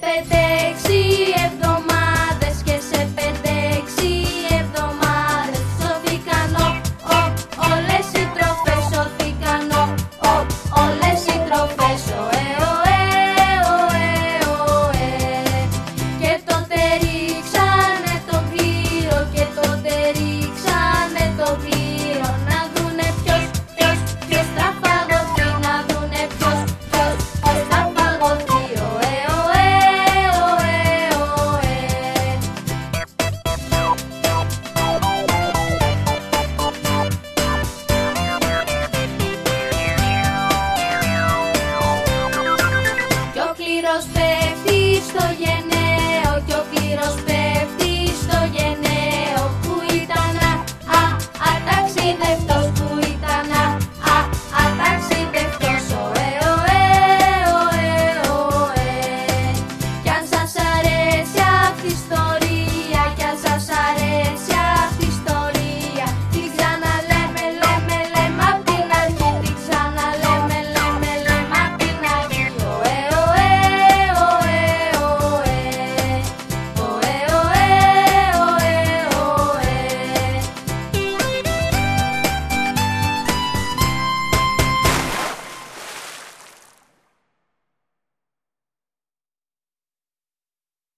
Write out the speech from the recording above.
FedEx CEO. πέφτει στο